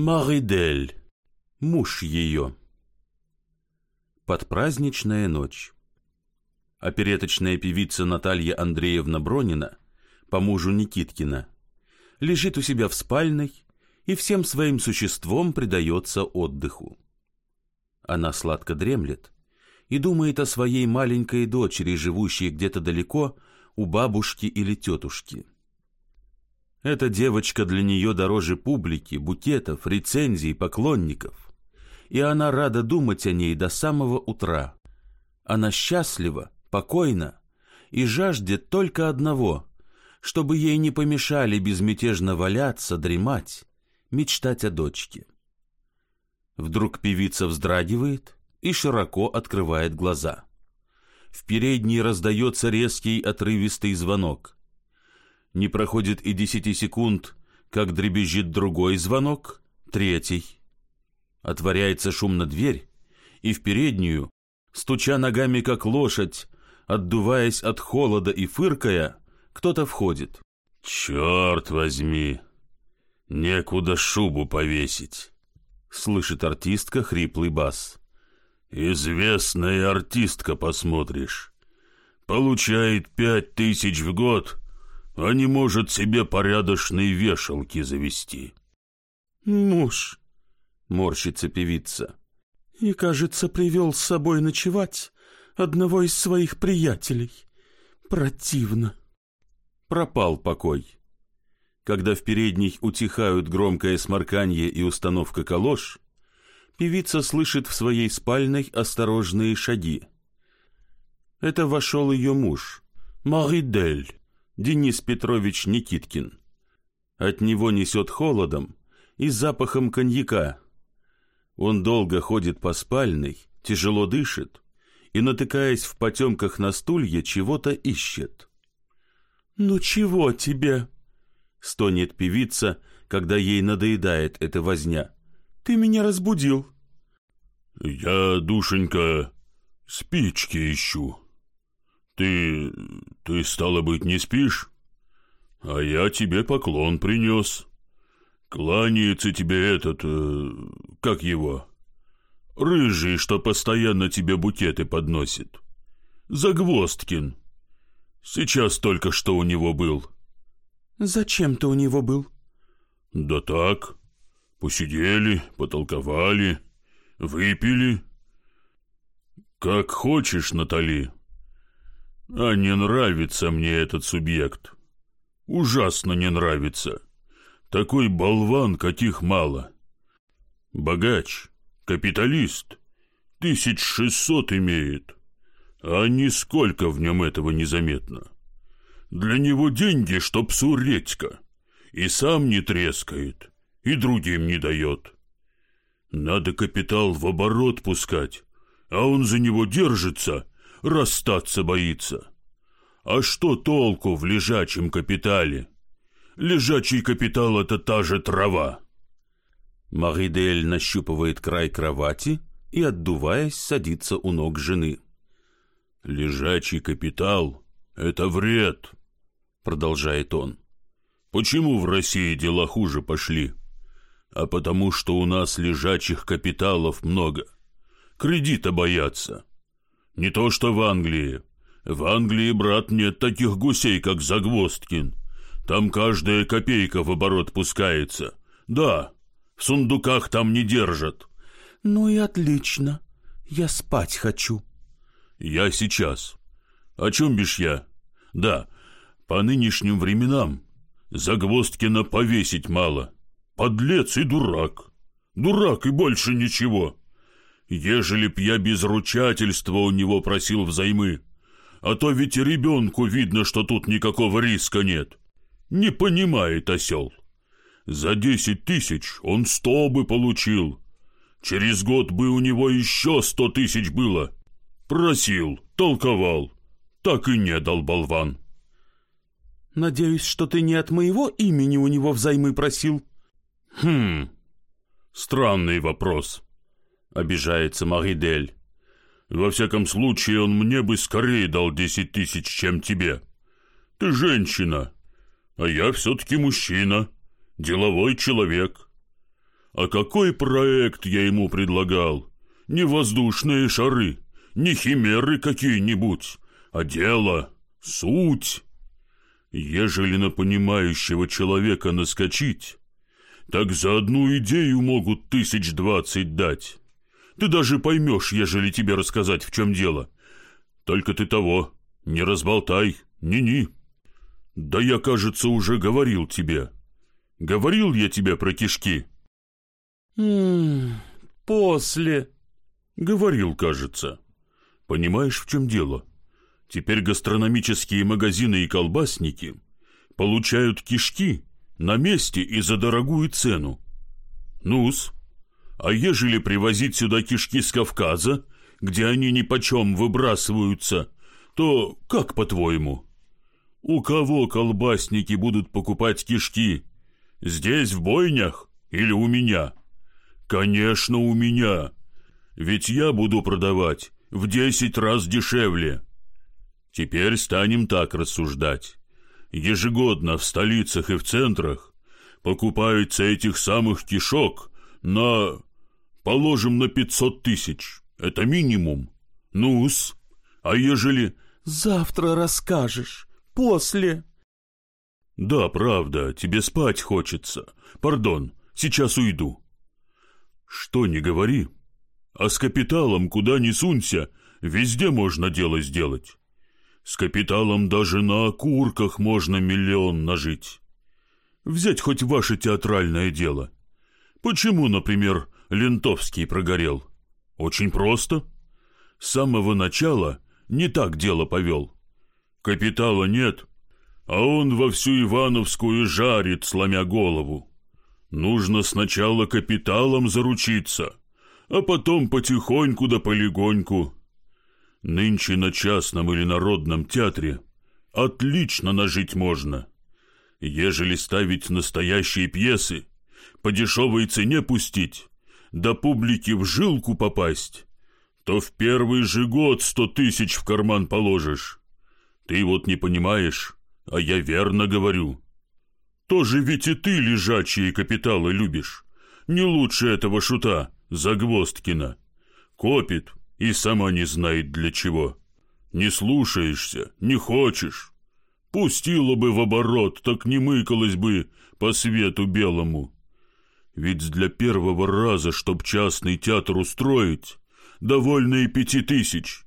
Маридель, муж ее. Подпраздничная ночь. Опереточная певица Наталья Андреевна Бронина, по мужу Никиткина, лежит у себя в спальной и всем своим существом предается отдыху. Она сладко дремлет и думает о своей маленькой дочери, живущей где-то далеко у бабушки или тетушки. Эта девочка для нее дороже публики, букетов, рецензий, поклонников. И она рада думать о ней до самого утра. Она счастлива, покойна и жаждет только одного, чтобы ей не помешали безмятежно валяться, дремать, мечтать о дочке. Вдруг певица вздрагивает и широко открывает глаза. В передней раздается резкий отрывистый звонок — не проходит и десяти секунд, как дребезжит другой звонок, третий. Отворяется шумно дверь, и в переднюю, стуча ногами как лошадь, отдуваясь от холода и фыркая, кто-то входит. «Черт возьми! Некуда шубу повесить!» Слышит артистка хриплый бас. «Известная артистка, посмотришь. Получает пять тысяч в год, а не может себе порядочные вешалки завести. «Муж», — морщится певица, — «и, кажется, привел с собой ночевать одного из своих приятелей. Противно». Пропал покой. Когда в передней утихают громкое сморканье и установка калош, певица слышит в своей спальной осторожные шаги. Это вошел ее муж, Маридель. Денис Петрович Никиткин. От него несет холодом и запахом коньяка. Он долго ходит по спальной, тяжело дышит и, натыкаясь в потемках на стулья, чего-то ищет. «Ну чего тебе?» — стонет певица, когда ей надоедает эта возня. «Ты меня разбудил». «Я, душенька, спички ищу», «Ты... ты, стало быть, не спишь? А я тебе поклон принес. Кланяется тебе этот... Э, как его? Рыжий, что постоянно тебе букеты подносит. Загвоздкин. Сейчас только что у него был». «Зачем ты у него был?» «Да так. Посидели, потолковали, выпили. Как хочешь, Натали». А не нравится мне этот субъект. Ужасно не нравится. Такой болван, каких мало. Богач, капиталист, тысяч шестьсот имеет, а нисколько в нем этого незаметно. Для него деньги, что псу редька, и сам не трескает, и другим не дает. Надо капитал в оборот пускать, а он за него держится расстаться боится. А что толку в лежачем капитале? Лежачий капитал — это та же трава. Маридель нащупывает край кровати и, отдуваясь, садится у ног жены. «Лежачий капитал — это вред», — продолжает он. «Почему в России дела хуже пошли? А потому что у нас лежачих капиталов много. Кредита боятся. Не то что в Англии. В Англии, брат, нет таких гусей, как Загвоздкин. Там каждая копейка в оборот пускается. Да, в сундуках там не держат. Ну и отлично. Я спать хочу. Я сейчас. О чем бишь я? Да, по нынешним временам Загвоздкина повесить мало. Подлец и дурак. Дурак и больше ничего. Ежели б я без ручательства у него просил взаймы, а то ведь ребенку видно, что тут никакого риска нет. Не понимает осел. За десять тысяч он сто бы получил. Через год бы у него еще сто тысяч было. Просил, толковал. Так и не дал болван. Надеюсь, что ты не от моего имени у него взаймы просил. Хм, странный вопрос. — обижается Маридель. «Во всяком случае, он мне бы скорее дал десять тысяч, чем тебе. Ты женщина, а я все-таки мужчина, деловой человек. А какой проект я ему предлагал? Не воздушные шары, не химеры какие-нибудь, а дело, суть. Ежели на понимающего человека наскочить, так за одну идею могут тысяч двадцать дать. Ты даже поймешь, ежели тебе рассказать, в чем дело. Только ты того, не разболтай, ни-ни. Да я, кажется, уже говорил тебе. Говорил я тебе про кишки. После. Говорил, кажется. Понимаешь, в чем дело? Теперь гастрономические магазины и колбасники получают кишки на месте и за дорогую цену. Нус, а ежели привозить сюда кишки с Кавказа, где они ни почем выбрасываются, то как по-твоему? У кого колбасники будут покупать кишки? Здесь, в бойнях, или у меня? Конечно, у меня. Ведь я буду продавать в десять раз дешевле. Теперь станем так рассуждать. Ежегодно в столицах и в центрах покупается этих самых кишок на Положим на пятьсот тысяч. Это минимум. Ну-с, а ежели... Завтра расскажешь. После. Да, правда, тебе спать хочется. Пардон, сейчас уйду. Что не говори. А с капиталом куда ни сунься, везде можно дело сделать. С капиталом даже на окурках можно миллион нажить. Взять хоть ваше театральное дело. Почему, например, Лентовский прогорел? Очень просто. С самого начала не так дело повел. Капитала нет, а он во всю Ивановскую жарит, сломя голову. Нужно сначала капиталом заручиться, а потом потихоньку да полегоньку. Нынче на частном или народном театре отлично нажить можно. Ежели ставить настоящие пьесы, по дешевой цене пустить, до публики в жилку попасть, то в первый же год сто тысяч в карман положишь. Ты вот не понимаешь, а я верно говорю. Тоже ведь и ты лежачие капиталы любишь. Не лучше этого шута, Загвоздкина. Копит и сама не знает для чего. Не слушаешься, не хочешь. Пустила бы в оборот, так не мыкалась бы по свету белому. Ведь для первого раза, чтоб частный театр устроить, довольно и пяти тысяч.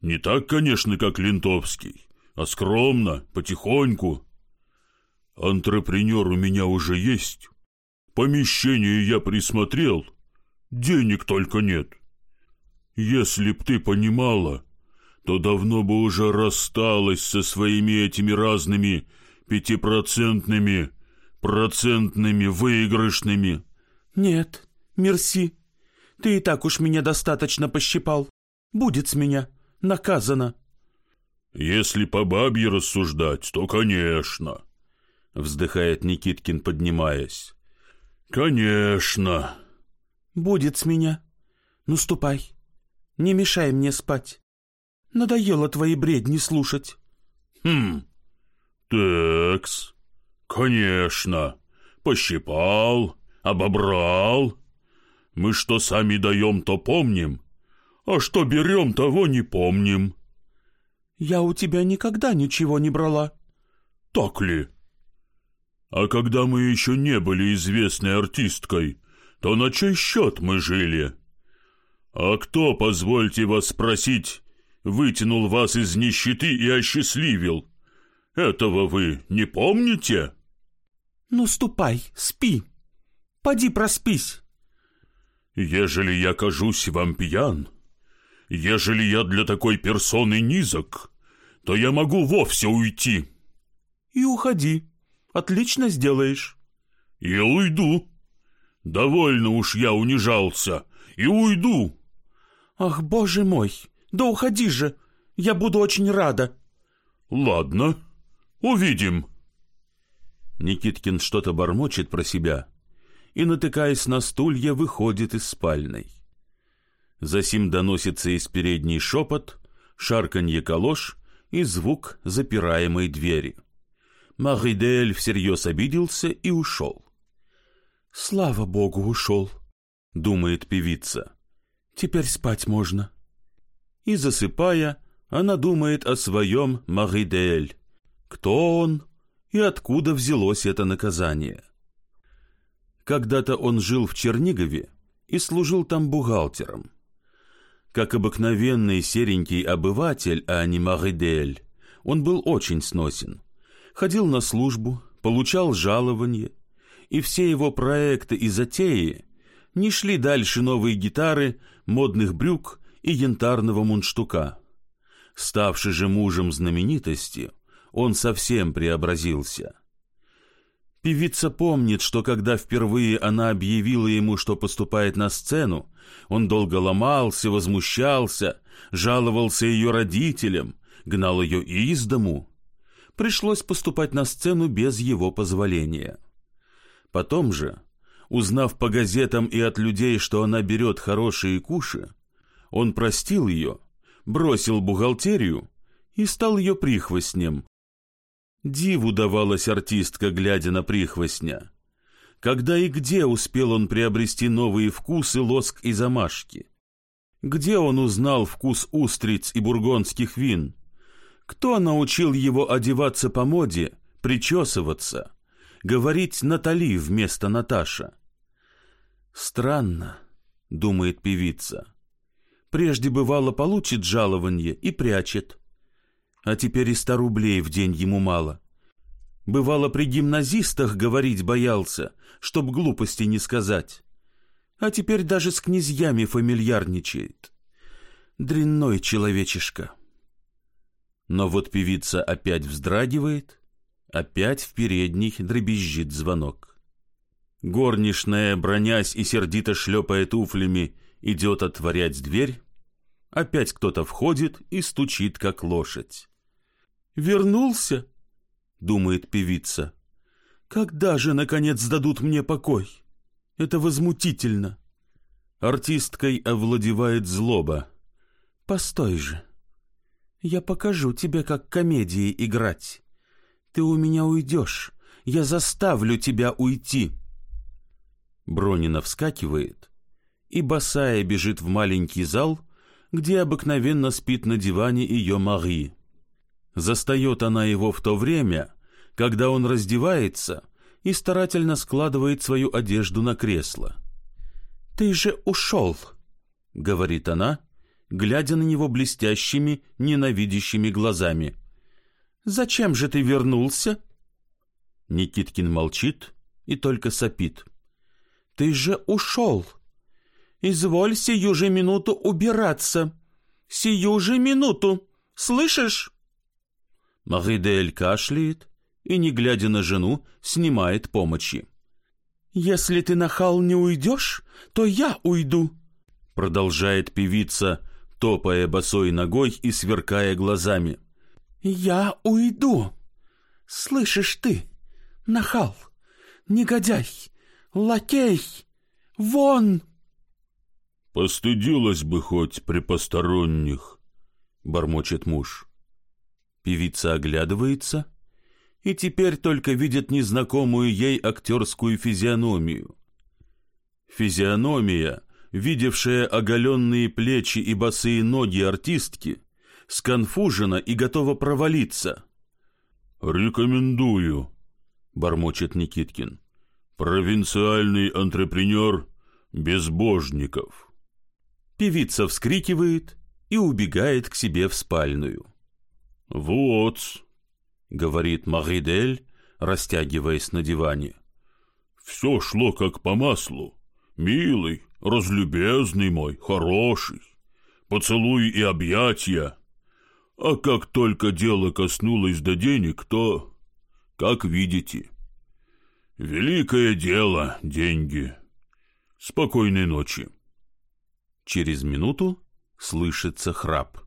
Не так, конечно, как Лентовский, а скромно, потихоньку. Антрепренер у меня уже есть. Помещение я присмотрел. Денег только нет. Если б ты понимала, то давно бы уже рассталась со своими этими разными пятипроцентными процентными, выигрышными. Нет, мерси. Ты и так уж меня достаточно пощипал. Будет с меня. Наказано. Если по бабье рассуждать, то, конечно. Вздыхает Никиткин, поднимаясь. Конечно. Будет с меня. Ну, ступай. Не мешай мне спать. Надоело твои бредни слушать. Хм. Такс. «Конечно. Пощипал, обобрал. Мы что сами даем, то помним, а что берем, того не помним». «Я у тебя никогда ничего не брала». «Так ли?» «А когда мы еще не были известной артисткой, то на чей счет мы жили? А кто, позвольте вас спросить, вытянул вас из нищеты и осчастливил?» Этого вы не помните? Ну, ступай, спи. Поди проспись. Ежели я кажусь вам пьян, ежели я для такой персоны низок, то я могу вовсе уйти. И уходи. Отлично сделаешь. И уйду. Довольно уж я унижался. И уйду. Ах, боже мой, да уходи же. Я буду очень рада. Ладно. Увидим!» Никиткин что-то бормочет про себя и, натыкаясь на стулья, выходит из спальной. Засим доносится из передней шепот, шарканье калош и звук запираемой двери. Маридель всерьез обиделся и ушел. Слава богу, ушел, думает певица. Теперь спать можно. И засыпая, она думает о своем Маридель. Кто он и откуда взялось это наказание? Когда-то он жил в Чернигове и служил там бухгалтером. Как обыкновенный серенький обыватель, а не Маридель, он был очень сносен. Ходил на службу, получал жалование, и все его проекты и затеи не шли дальше новой гитары, модных брюк и янтарного мундштука. Ставший же мужем знаменитости, он совсем преобразился. Певица помнит, что когда впервые она объявила ему, что поступает на сцену, он долго ломался, возмущался, жаловался ее родителям, гнал ее из дому. Пришлось поступать на сцену без его позволения. Потом же, узнав по газетам и от людей, что она берет хорошие куши, он простил ее, бросил бухгалтерию и стал ее прихвостнем. Диву давалась артистка, глядя на прихвостня. Когда и где успел он приобрести новые вкусы, лоск и замашки? Где он узнал вкус устриц и бургондских вин? Кто научил его одеваться по моде, причесываться, говорить Натали вместо Наташа? Странно, думает певица. Прежде бывало получит жалование и прячет. А теперь и ста рублей в день ему мало. Бывало при гимназистах говорить боялся, чтоб глупости не сказать. А теперь даже с князьями фамильярничает. Дрянной человечишка. Но вот певица опять вздрагивает, опять в передней дребезжит звонок. Горничная, бронясь и сердито шлепая туфлями, идет отворять дверь, Опять кто-то входит и стучит, как лошадь. «Вернулся?» — думает певица. «Когда же, наконец, дадут мне покой? Это возмутительно!» Артисткой овладевает злоба. «Постой же! Я покажу тебе, как комедии играть. Ты у меня уйдешь, я заставлю тебя уйти!» Бронина вскакивает и, босая, бежит в маленький зал — где обыкновенно спит на диване ее Мари. Застает она его в то время, когда он раздевается и старательно складывает свою одежду на кресло. «Ты же ушел», — говорит она, глядя на него блестящими, ненавидящими глазами. «Зачем же ты вернулся?» Никиткин молчит и только сопит. «Ты же ушел!» Изволь сию же минуту убираться. Сию же минуту. Слышишь? Маридель кашляет и, не глядя на жену, снимает помощи. «Если ты, нахал, не уйдешь, то я уйду», — продолжает певица, топая босой ногой и сверкая глазами. «Я уйду. Слышишь ты, нахал, негодяй, лакей, вон!» «Постыдилась бы хоть при посторонних», — бормочет муж. Певица оглядывается и теперь только видит незнакомую ей актерскую физиономию. Физиономия, видевшая оголенные плечи и босые ноги артистки, сконфужена и готова провалиться. «Рекомендую», — бормочет Никиткин. «Провинциальный антрепренер Безбожников». Певица вскрикивает и убегает к себе в спальную. «Вот», — говорит Маридель, растягиваясь на диване. «Все шло как по маслу. Милый, разлюбезный мой, хороший. Поцелуй и объятия. А как только дело коснулось до денег, то, как видите, великое дело — деньги. Спокойной ночи». Через минуту слышится храп.